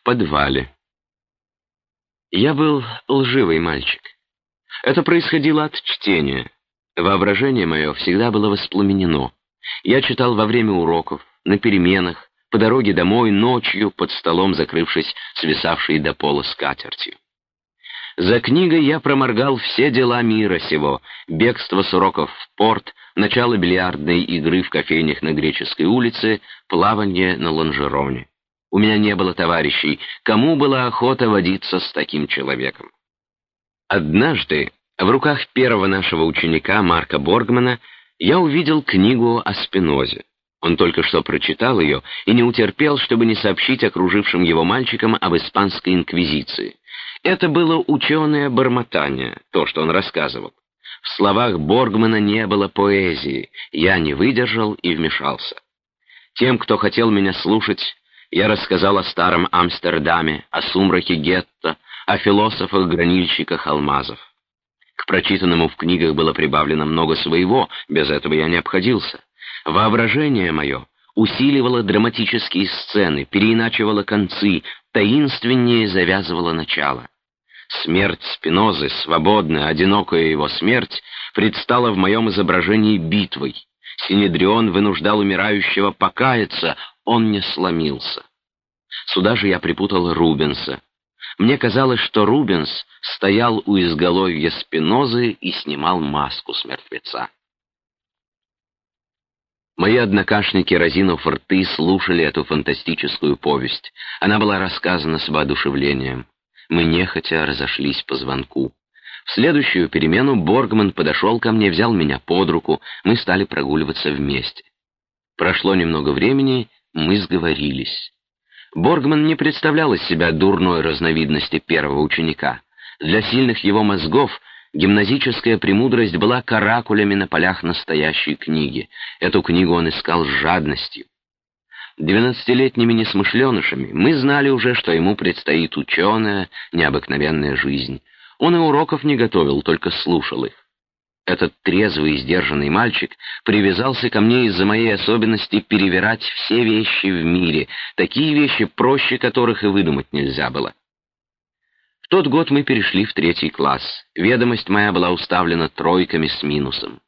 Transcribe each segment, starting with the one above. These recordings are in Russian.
в подвале. Я был лживый мальчик. Это происходило от чтения. Воображение мое всегда было воспламенено. Я читал во время уроков, на переменах, по дороге домой, ночью, под столом, закрывшись свисавшей до пола скатертью. За книгой я проморгал все дела мира сего, бегство с уроков в порт, начало бильярдной игры в кофейнях на Греческой улице, плавание на лонжероне. У меня не было товарищей, кому была охота водиться с таким человеком. Однажды в руках первого нашего ученика Марка Боргмана я увидел книгу о Спинозе. Он только что прочитал ее и не утерпел, чтобы не сообщить окружившим его мальчикам об испанской инквизиции. Это было ученое бормотание, то, что он рассказывал. В словах Боргмана не было поэзии, я не выдержал и вмешался. Тем, кто хотел меня слушать, я рассказал о старом Амстердаме, о сумраке гетто, о философах-гранильщиках алмазов. К прочитанному в книгах было прибавлено много своего, без этого я не обходился. Воображение мое усиливало драматические сцены, переиначивало концы, таинственнее завязывало начало. Смерть Спинозы, свободная, одинокая его смерть, предстала в моем изображении битвой. Синедрион вынуждал умирающего покаяться, он не сломился. Сюда же я припутал Рубенса. Мне казалось, что Рубенс стоял у изголовья Спинозы и снимал маску с мертвеца. Мои однокашники, разинув рты, слушали эту фантастическую повесть. Она была рассказана с воодушевлением. Мы нехотя разошлись по звонку. В следующую перемену Боргман подошел ко мне, взял меня под руку, мы стали прогуливаться вместе. Прошло немного времени, мы сговорились. Боргман не представлял из себя дурной разновидности первого ученика. Для сильных его мозгов гимназическая премудрость была каракулями на полях настоящей книги. Эту книгу он искал с жадностью. Двенадцатилетними несмышленышами мы знали уже, что ему предстоит ученая, необыкновенная жизнь. Он и уроков не готовил, только слушал их. Этот трезвый и сдержанный мальчик привязался ко мне из-за моей особенности перевирать все вещи в мире, такие вещи, проще которых и выдумать нельзя было. В тот год мы перешли в третий класс. Ведомость моя была уставлена тройками с минусом.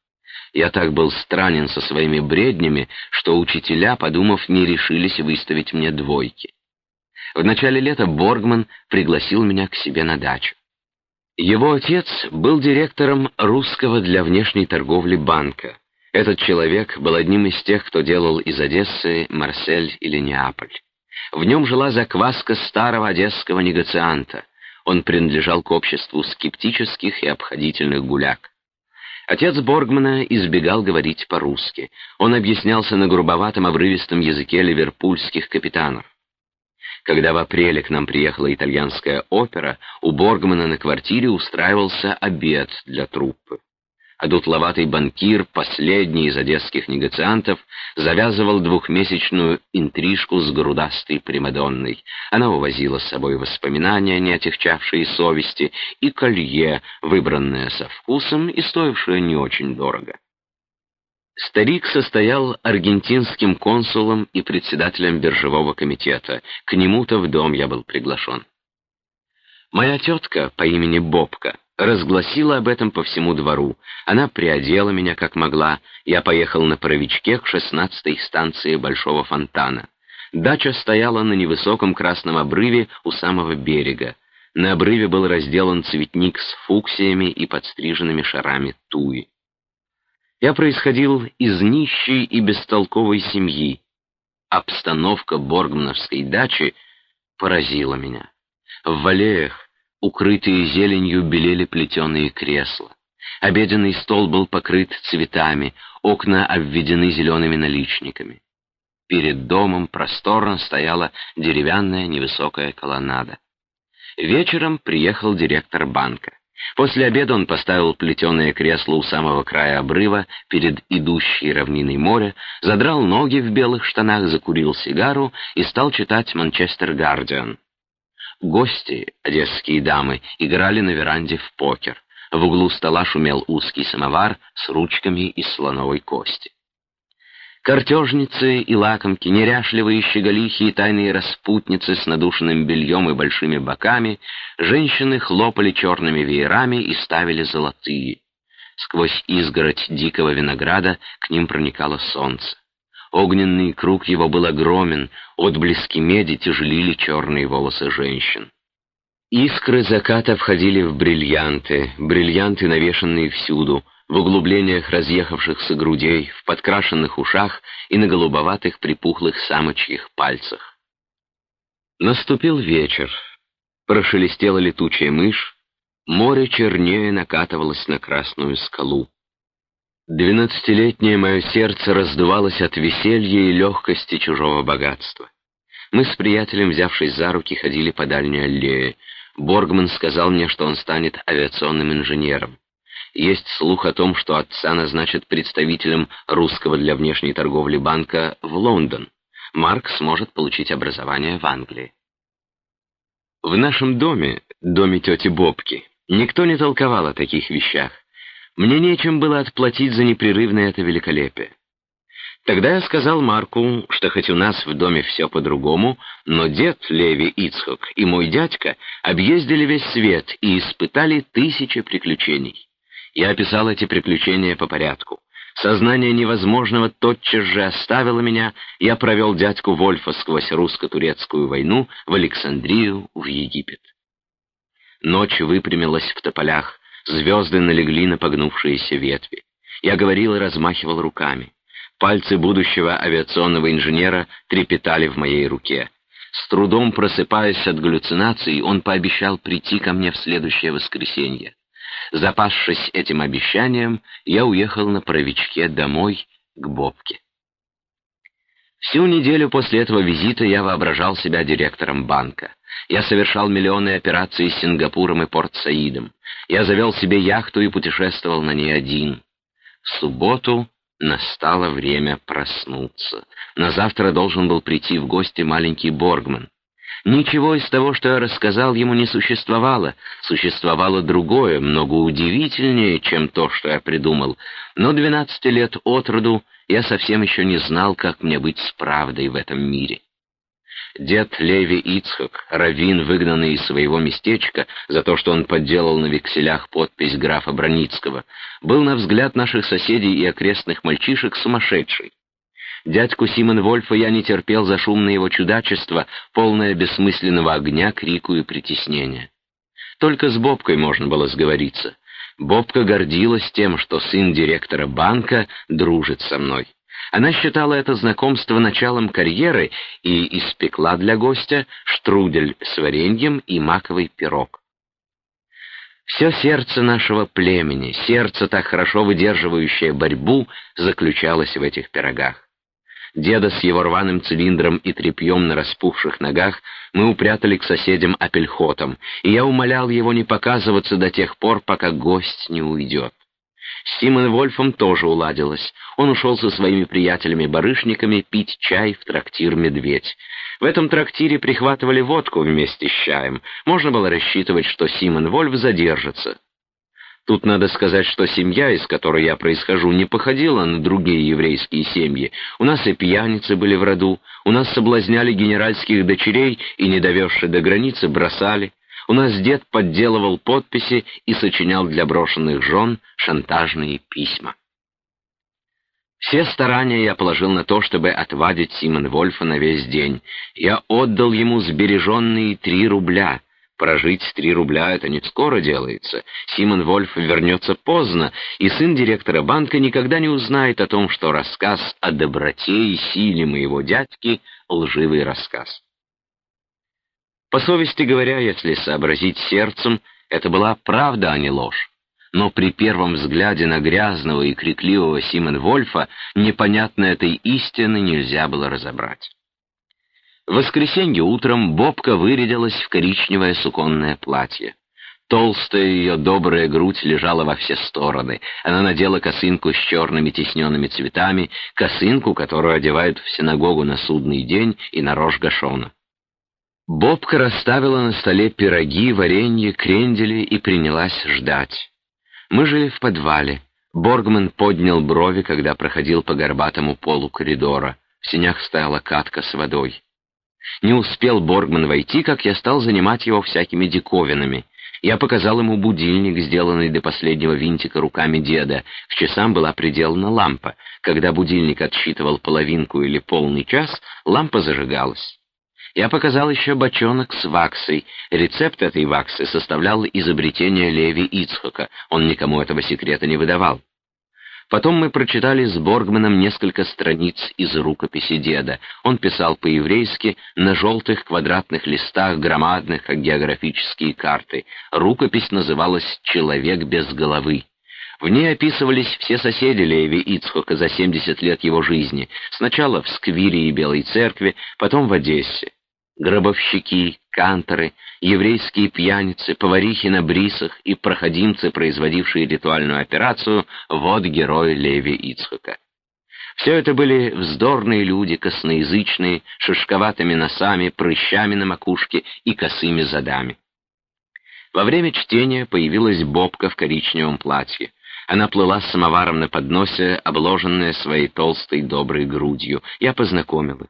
Я так был странен со своими бреднями, что учителя, подумав, не решились выставить мне двойки. В начале лета Боргман пригласил меня к себе на дачу. Его отец был директором русского для внешней торговли банка. Этот человек был одним из тех, кто делал из Одессы Марсель или Неаполь. В нем жила закваска старого одесского негацианта. Он принадлежал к обществу скептических и обходительных гуляк. Отец Боргмана избегал говорить по-русски. Он объяснялся на грубоватом обрывистом языке ливерпульских капитанов. Когда в апреле к нам приехала итальянская опера, у Боргмана на квартире устраивался обед для труппы. А дутловатый банкир, последний из одесских негациантов, завязывал двухмесячную интрижку с грудастой Примадонной. Она увозила с собой воспоминания, не отягчавшие совести, и колье, выбранное со вкусом и стоившее не очень дорого. Старик состоял аргентинским консулом и председателем биржевого комитета. К нему-то в дом я был приглашен. Моя тетка по имени Бобка разгласила об этом по всему двору. Она приодела меня как могла. Я поехал на паровичке к шестнадцатой станции Большого фонтана. Дача стояла на невысоком красном обрыве у самого берега. На обрыве был разделан цветник с фуксиями и подстриженными шарами туи. Я происходил из нищей и бестолковой семьи. Обстановка Боргмановской дачи поразила меня. В валеях, укрытые зеленью, белели плетеные кресла. Обеденный стол был покрыт цветами, окна обведены зелеными наличниками. Перед домом просторно стояла деревянная невысокая колоннада. Вечером приехал директор банка. После обеда он поставил плетеное кресло у самого края обрыва перед идущей равниной моря, задрал ноги в белых штанах, закурил сигару и стал читать «Манчестер Гардиан». Гости, одесские дамы, играли на веранде в покер. В углу стола шумел узкий самовар с ручками из слоновой кости. Картежницы и лакомки, неряшливые щеголихи и тайные распутницы с надушенным бельем и большими боками, женщины хлопали черными веерами и ставили золотые. Сквозь изгородь дикого винограда к ним проникало солнце. Огненный круг его был огромен, отблески меди тяжелили черные волосы женщин. Искры заката входили в бриллианты, бриллианты, навешанные всюду, в углублениях разъехавшихся грудей, в подкрашенных ушах и на голубоватых припухлых самочьих пальцах. Наступил вечер. Прошелестела летучая мышь, море чернее накатывалось на красную скалу. Двенадцатилетнее мое сердце раздувалось от веселья и легкости чужого богатства. Мы с приятелем, взявшись за руки, ходили по дальней аллее. Боргман сказал мне, что он станет авиационным инженером. Есть слух о том, что отца назначат представителем русского для внешней торговли банка в Лондон. Марк сможет получить образование в Англии. В нашем доме, доме тети Бобки, никто не толковал о таких вещах. Мне нечем было отплатить за непрерывное это великолепие. Тогда я сказал Марку, что хоть у нас в доме все по-другому, но дед Леви Ицхок и мой дядька объездили весь свет и испытали тысячи приключений. Я описал эти приключения по порядку. Сознание невозможного тотчас же оставило меня, я провел дядьку Вольфа сквозь русско-турецкую войну в Александрию, в Египет. Ночь выпрямилась в тополях, звезды налегли на погнувшиеся ветви. Я говорил и размахивал руками. Пальцы будущего авиационного инженера трепетали в моей руке. С трудом просыпаясь от галлюцинаций, он пообещал прийти ко мне в следующее воскресенье. Запасшись этим обещанием, я уехал на правичке домой к Бобке. Всю неделю после этого визита я воображал себя директором банка. Я совершал миллионы операций с Сингапуром и Порт-Саидом. Я завел себе яхту и путешествовал на ней один. В субботу настало время проснуться. На завтра должен был прийти в гости маленький Боргман. Ничего из того, что я рассказал ему, не существовало. Существовало другое, много удивительнее, чем то, что я придумал. Но двенадцати лет от роду я совсем еще не знал, как мне быть с правдой в этом мире. Дед Леви Ицхак, раввин, выгнанный из своего местечка за то, что он подделал на векселях подпись графа Броницкого, был, на взгляд наших соседей и окрестных мальчишек, сумасшедший. Дядьку Симон Вольфа я не терпел за шумное его чудачество, полное бессмысленного огня, крику и притеснения. Только с Бобкой можно было сговориться. Бобка гордилась тем, что сын директора банка дружит со мной. Она считала это знакомство началом карьеры и испекла для гостя штрудель с вареньем и маковый пирог. Все сердце нашего племени, сердце, так хорошо выдерживающее борьбу, заключалось в этих пирогах. Деда с его рваным цилиндром и тряпьем на распухших ногах мы упрятали к соседям апельхотом, и я умолял его не показываться до тех пор, пока гость не уйдет. С Симон Вольфом тоже уладилось. Он ушел со своими приятелями-барышниками пить чай в трактир «Медведь». В этом трактире прихватывали водку вместе с чаем. Можно было рассчитывать, что Симон Вольф задержится. Тут надо сказать, что семья, из которой я происхожу, не походила на другие еврейские семьи. У нас и пьяницы были в роду, у нас соблазняли генеральских дочерей и, не довезши до границы, бросали. У нас дед подделывал подписи и сочинял для брошенных жен шантажные письма. Все старания я положил на то, чтобы отвадить Симон Вольфа на весь день. Я отдал ему сбереженные три рубля — Прожить три рубля — это не скоро делается. Симон Вольф вернется поздно, и сын директора банка никогда не узнает о том, что рассказ о доброте и силе моего дядьки — лживый рассказ. По совести говоря, если сообразить сердцем, это была правда, а не ложь. Но при первом взгляде на грязного и крикливого Симон Вольфа непонятно этой истины нельзя было разобрать. В воскресенье утром Бобка вырядилась в коричневое суконное платье. Толстая ее добрая грудь лежала во все стороны. Она надела косынку с черными тисненными цветами, косынку, которую одевают в синагогу на судный день и на рожь Гашона. Бобка расставила на столе пироги, варенье, крендели и принялась ждать. Мы жили в подвале. Боргман поднял брови, когда проходил по горбатому полу коридора. В синях стояла катка с водой. Не успел Боргман войти, как я стал занимать его всякими диковинами. Я показал ему будильник, сделанный до последнего винтика руками деда. К часам была приделана лампа. Когда будильник отсчитывал половинку или полный час, лампа зажигалась. Я показал еще бочонок с ваксой. Рецепт этой ваксы составлял изобретение Леви Ицхока. Он никому этого секрета не выдавал. Потом мы прочитали с Боргманом несколько страниц из рукописи деда. Он писал по-еврейски на желтых квадратных листах, громадных, как географические карты. Рукопись называлась «Человек без головы». В ней описывались все соседи Леви Ицхока за 70 лет его жизни, сначала в Сквире и Белой Церкви, потом в Одессе гробовщики, канторы, еврейские пьяницы, поварихи на брисах и проходимцы, производившие ритуальную операцию, вот герой Леви Ицхака. Все это были вздорные люди, косноязычные, шишковатыми носами, прыщами на макушке и косыми задами. Во время чтения появилась Бобка в коричневом платье. Она плыла с самоваром на подносе, обложенная своей толстой доброй грудью. Я познакомил их.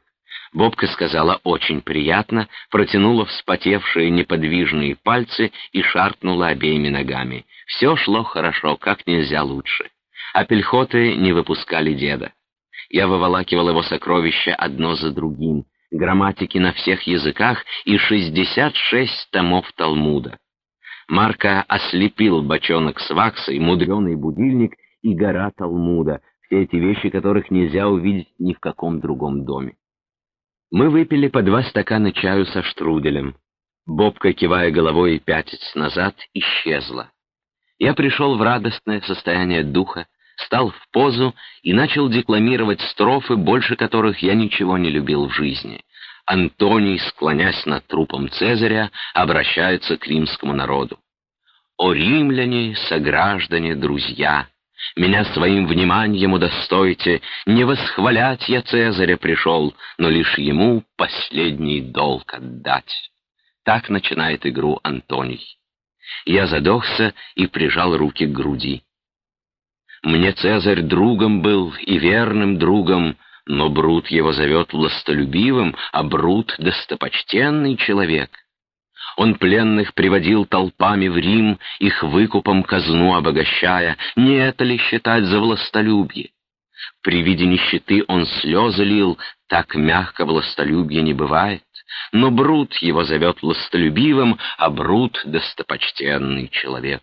Бобка сказала «очень приятно», протянула вспотевшие неподвижные пальцы и шаркнула обеими ногами. Все шло хорошо, как нельзя лучше. А пельхоты не выпускали деда. Я выволакивал его сокровища одно за другим, грамматики на всех языках и шестьдесят шесть томов Талмуда. Марка ослепил бочонок с ваксой, мудреный будильник и гора Талмуда, все эти вещи, которых нельзя увидеть ни в каком другом доме. Мы выпили по два стакана чаю со штруделем. Бобка, кивая головой и пятясь назад, исчезла. Я пришел в радостное состояние духа, стал в позу и начал декламировать строфы, больше которых я ничего не любил в жизни. Антоний, склонясь над трупом Цезаря, обращается к римскому народу. «О римляне, сограждане, друзья!» Меня своим вниманием удостойте, не восхвалять я Цезаря пришел, но лишь ему последний долг отдать. Так начинает игру Антоний. Я задохся и прижал руки к груди. Мне Цезарь другом был и верным другом, но Брут его зовет властолюбивым, а Брут — достопочтенный человек. Он пленных приводил толпами в Рим, их выкупом казну обогащая. Не это ли считать за властолюбие? При виде нищеты он слезы лил, так мягко властолюбие не бывает. Но Брут его зовет властолюбивым, а Брут — достопочтенный человек.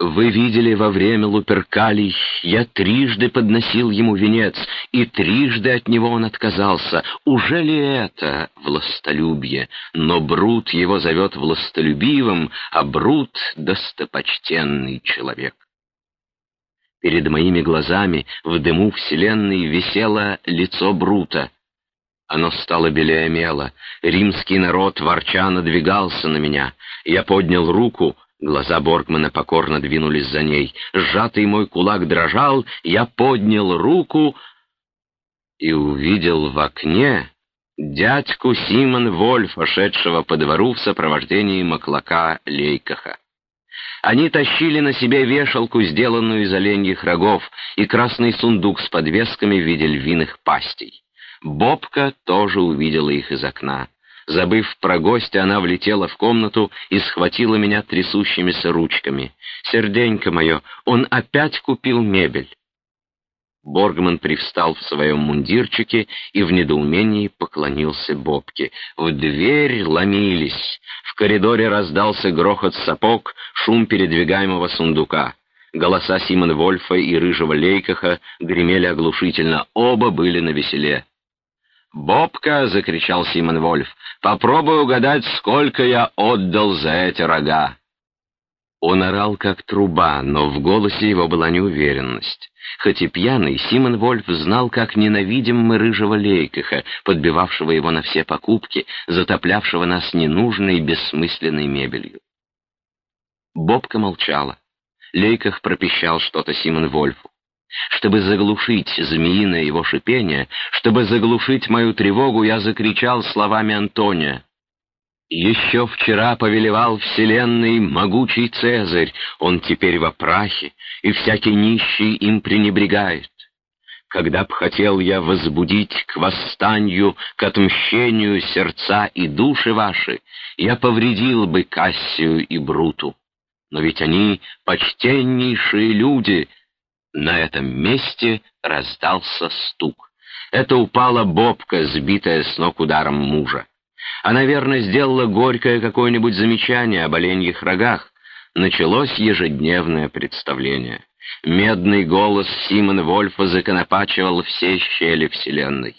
Вы видели во время Луперкалий, я трижды подносил ему венец, и трижды от него он отказался. Уже ли это властолюбие? Но Брут его зовет властолюбивым, а Брут — достопочтенный человек. Перед моими глазами в дыму вселенной висело лицо Брута. Оно стало белее мела. Римский народ ворча надвигался на меня. Я поднял руку — Глаза Боргмана покорно двинулись за ней. Сжатый мой кулак дрожал, я поднял руку и увидел в окне дядьку Симон Вольф, шедшего по двору в сопровождении маклака Лейкаха. Они тащили на себе вешалку, сделанную из оленьих рогов, и красный сундук с подвесками в виде львиных пастей. Бобка тоже увидела их из окна. Забыв про гостя, она влетела в комнату и схватила меня трясущимися ручками. «Серденько мое, он опять купил мебель!» Боргман привстал в своем мундирчике и в недоумении поклонился Бобке. В дверь ломились. В коридоре раздался грохот сапог, шум передвигаемого сундука. Голоса Симон Вольфа и Рыжего Лейкаха гремели оглушительно, оба были на веселе. «Бобка!» — закричал Симон Вольф. «Попробуй угадать, сколько я отдал за эти рога!» Он орал как труба, но в голосе его была неуверенность. Хоть и пьяный, Симон Вольф знал, как ненавидим мы рыжего Лейкаха, подбивавшего его на все покупки, затоплявшего нас ненужной бессмысленной мебелью. Бобка молчала. Лейках пропищал что-то Симон Вольфу. Чтобы заглушить змеиное его шипение, чтобы заглушить мою тревогу, я закричал словами Антония. Еще вчера повелевал вселенной могучий Цезарь, он теперь во прахе, и всякий нищий им пренебрегает. Когда б хотел я возбудить к восстанию, к отмщению сердца и души ваши, я повредил бы Кассию и Бруту. Но ведь они почтеннейшие люди. На этом месте раздался стук. Это упала бобка, сбитая с ног ударом мужа. Она, верно, сделала горькое какое-нибудь замечание об оленьих рогах. Началось ежедневное представление. Медный голос Симона Вольфа законопачивал все щели вселенной.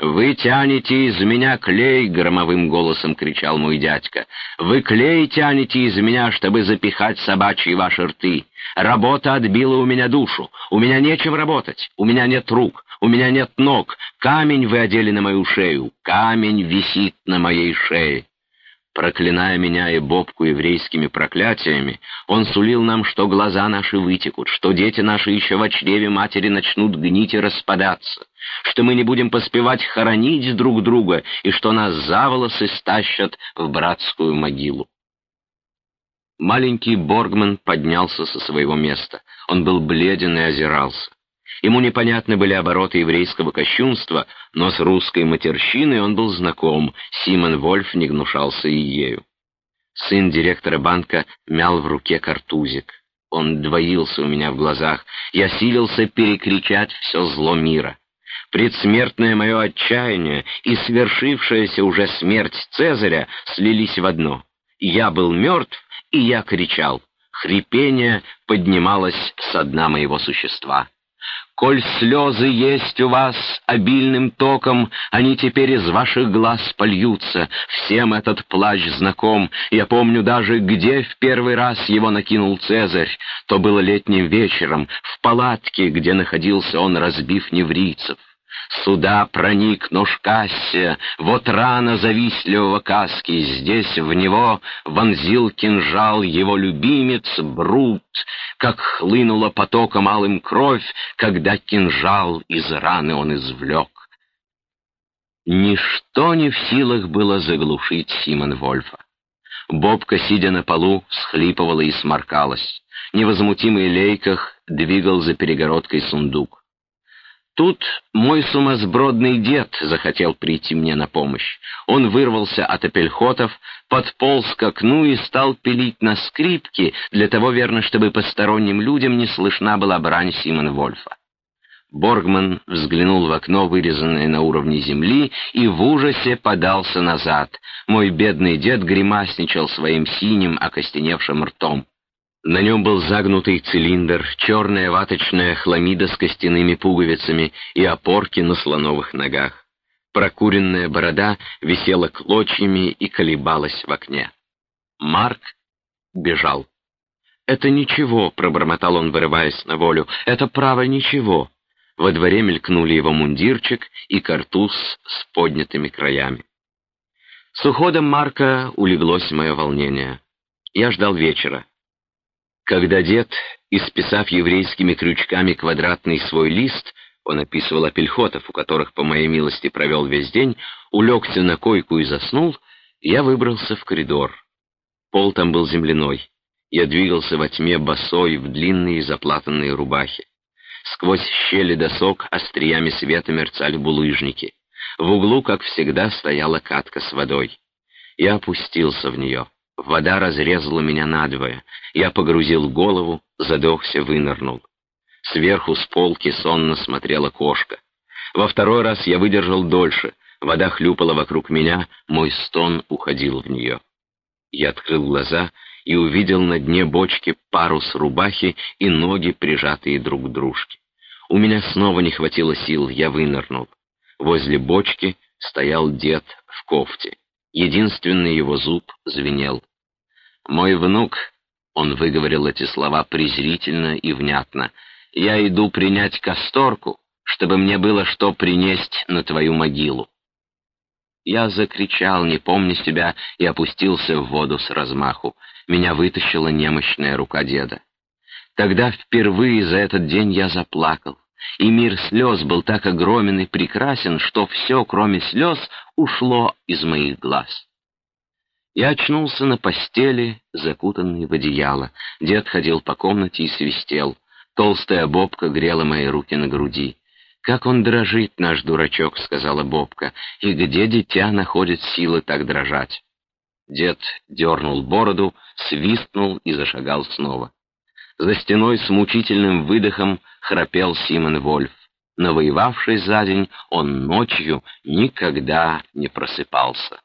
«Вы тянете из меня клей!» — громовым голосом кричал мой дядька. «Вы клей тянете из меня, чтобы запихать собачьи ваши рты. Работа отбила у меня душу. У меня нечем работать. У меня нет рук. У меня нет ног. Камень вы одели на мою шею. Камень висит на моей шее. Проклиная меня и Бобку еврейскими проклятиями, он сулил нам, что глаза наши вытекут, что дети наши еще в чреве матери начнут гнить и распадаться, что мы не будем поспевать хоронить друг друга и что нас за волосы стащат в братскую могилу. Маленький Боргман поднялся со своего места. Он был бледен и озирался. Ему непонятны были обороты еврейского кощунства, но с русской матерщиной он был знаком, Симон Вольф не гнушался и ею. Сын директора банка мял в руке картузик. Он двоился у меня в глазах. Я силился перекричать все зло мира. Предсмертное мое отчаяние и свершившаяся уже смерть Цезаря слились в одно. Я был мертв, и я кричал. Хрипение поднималось со дна моего существа. Коль слезы есть у вас обильным током, они теперь из ваших глаз польются. Всем этот плач знаком. Я помню даже, где в первый раз его накинул Цезарь. То было летним вечером, в палатке, где находился он, разбив неврийцев. Сюда проник нож Кассия, вот рана завистливого Каски, здесь в него вонзил кинжал его любимец Брут, как хлынула потоком алым кровь, когда кинжал из раны он извлек. Ничто не в силах было заглушить Симон Вольфа. Бобка, сидя на полу, схлипывала и сморкалась. Невозмутимый Лейках двигал за перегородкой сундук. Тут мой сумасбродный дед захотел прийти мне на помощь. Он вырвался от апельхотов, подполз к окну и стал пилить на скрипке, для того, верно, чтобы посторонним людям не слышна была брань Симон Вольфа. Боргман взглянул в окно, вырезанное на уровне земли, и в ужасе подался назад. Мой бедный дед гримасничал своим синим, окостеневшим ртом. На нем был загнутый цилиндр, черная ваточная хламида с костяными пуговицами и опорки на слоновых ногах. Прокуренная борода висела клочьями и колебалась в окне. Марк бежал. «Это ничего», — пробормотал он, вырываясь на волю, — «это право ничего». Во дворе мелькнули его мундирчик и картуз с поднятыми краями. С уходом Марка улеглось мое волнение. Я ждал вечера. Когда дед, исписав еврейскими крючками квадратный свой лист, он описывал апельхотов, у которых, по моей милости, провел весь день, улегся на койку и заснул, я выбрался в коридор. Пол там был земляной. Я двигался во тьме босой в длинные заплатанные рубахи. Сквозь щели досок остриями света мерцали булыжники. В углу, как всегда, стояла катка с водой. Я опустился в нее. Вода разрезала меня надвое. Я погрузил голову, задохся, вынырнул. Сверху с полки сонно смотрела кошка. Во второй раз я выдержал дольше. Вода хлюпала вокруг меня, мой стон уходил в нее. Я открыл глаза и увидел на дне бочки парус рубахи и ноги, прижатые друг к дружке. У меня снова не хватило сил, я вынырнул. Возле бочки стоял дед в кофте. Единственный его зуб звенел. «Мой внук», — он выговорил эти слова презрительно и внятно, — «я иду принять касторку, чтобы мне было что принесть на твою могилу». Я закричал, не помня себя, и опустился в воду с размаху. Меня вытащила немощная рука деда. Тогда впервые за этот день я заплакал, и мир слез был так огромен и прекрасен, что все, кроме слез, ушло из моих глаз. Я очнулся на постели, закутанный в одеяло. Дед ходил по комнате и свистел. Толстая Бобка грела мои руки на груди. «Как он дрожит, наш дурачок», — сказала Бобка, — «и где дитя находит силы так дрожать?» Дед дернул бороду, свистнул и зашагал снова. За стеной с мучительным выдохом храпел Симон Вольф. Навоевавшись за день, он ночью никогда не просыпался.